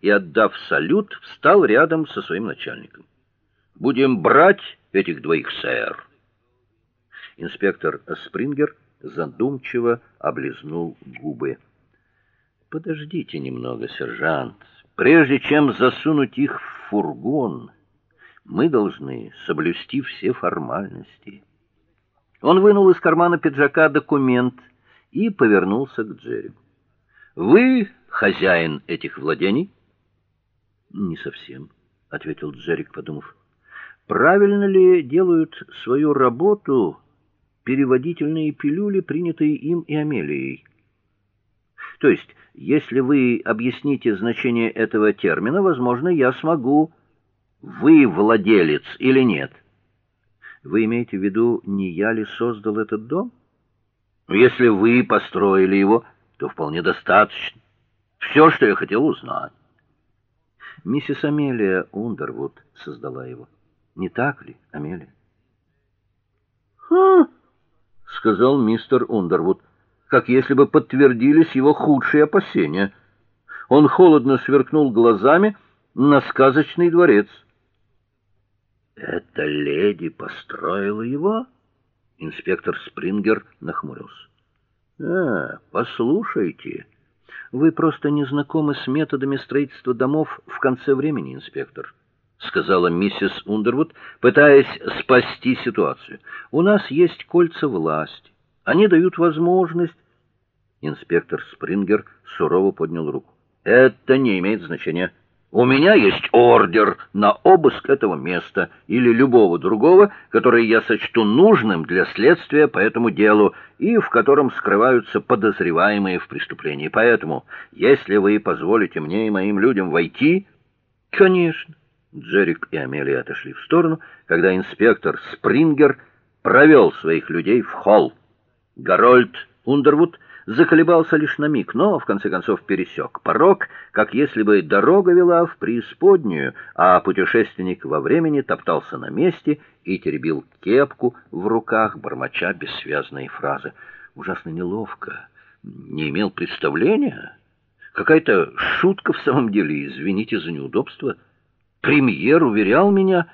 и, отдав салют, встал рядом со своим начальником. Будем брать этих двоих, сэр. Инспектор Спрингер задумчиво облизнул губы. Подождите немного, сержант. Прежде чем засунуть их в фургон, мы должны соблюсти все формальности. Он вынул из кармана пиджака документ и повернулся к Джерри. Вы хозяин этих владений? Не совсем, ответил Джерик, подумав. Правильно ли делают свою работу переводительные пилюли, принятые им и Амелией? То есть, если вы объясните значение этого термина, возможно, я смогу вы владелец или нет. Вы имеете в виду, не я ли создал этот дом? Если вы построили его, то вполне достаточно. Все, что я хотел узнать. Миссис Амелия Ундервуд создала его. Не так ли, Амелия? "Ха", сказал мистер Ундервуд, как если бы подтвердились его худшие опасения. Он холодно сверкнул глазами на сказочный дворец. Эта леди построила его? Инспектор Спрингер нахмурился. А, послушайте, вы просто не знакомы с методами строительства домов в конце времени, инспектор, сказала миссис Ундервуд, пытаясь спасти ситуацию. У нас есть кольца власти. Они дают возможность Инспектор Спрингер сурово поднял руку. Это не имеет значения. У меня есть ордер на обыск этого места или любого другого, который я сочту нужным для следствия по этому делу и в котором скрываются подозреваемые в преступлении. Поэтому, если вы позволите мне и моим людям войти, конечно. Джерик и Амелия отошли в сторону, когда инспектор Спрингер провел своих людей в холл. Гарольд Ундервуд заколебался лишь на миг, но в конце концов пересек порог, как если бы дорога вела в преисподнюю, а путешественник во времени топтался на месте и теребил кепку в руках, бормоча бессвязные фразы. Ужасно неловко. Не имел представления. Какая-то шутка в самом деле, извините за неудобство. Премьер уверял меня,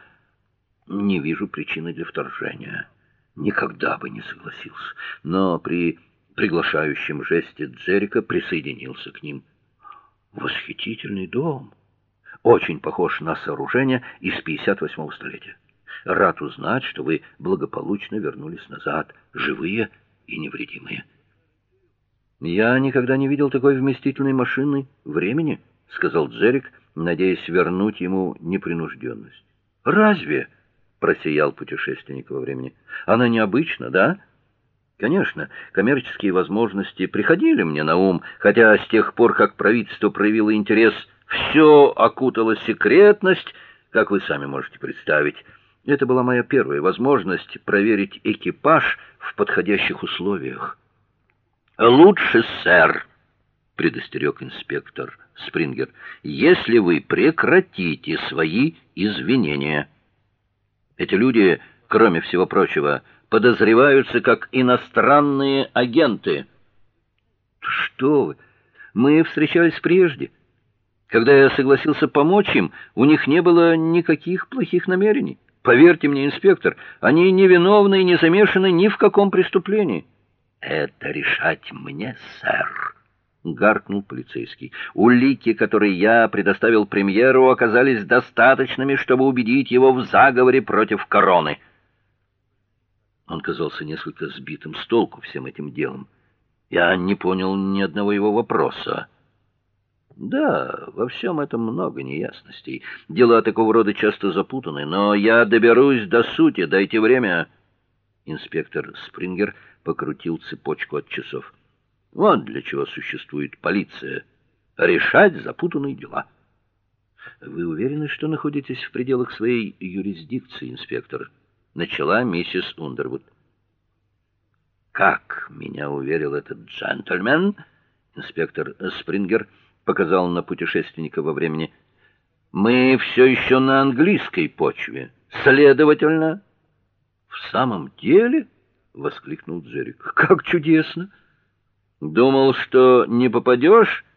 не вижу причины для вторжения. Никогда бы не согласился. Но при приглашающем жесте Джерика присоединился к ним. Восхитительный дом, очень похож на сооружение из 58-го столетия. Рад узнать, что вы благополучно вернулись назад, живые и невредимые. Я никогда не видел такой вместительной машины времени, сказал Джерик, надеясь вернуть ему непринужденность. Разве? просиял путешественник во времени. Она необычна, да? Конечно, коммерческие возможности приходили мне на ум, хотя с тех пор, как правительство проявило интерес, все окутала секретность, как вы сами можете представить. Это была моя первая возможность проверить экипаж в подходящих условиях. Лучше, сэр, предостерег инспектор Спрингер. Если вы прекратите свои извинения. Эти люди, кроме всего прочего, подозреваются как иностранные агенты. Что вы? Мы встречались прежде. Когда я согласился помочь им, у них не было никаких плохих намерений. Поверьте мне, инспектор, они невиновны и не замешаны ни в каком преступлении. Это решать мне, сэр, гаркнул полицейский. Улики, которые я предоставил премьеру, оказались достаточными, чтобы убедить его в заговоре против короны. Он казался несколько сбитым с толку всем этим делом. Я не понял ни одного его вопроса. Да, во всем этом много неясностей. Дела такого рода часто запутаны, но я доберусь до сути, дайте время. Инспектор Спрингер покрутил цепочку от часов. Вот для чего существует полиция решать запутанные дела. Вы уверены, что находитесь в пределах своей юрисдикции, инспектор? Начала миссис Ундервуд. Как меня уверил этот джентльмен, инспектор Спрингер показал на путешественника во времени. Мы все еще на английской почве. Следовательно, в самом деле, воскликнул Джерик. Как чудесно. Думал, что не попадешь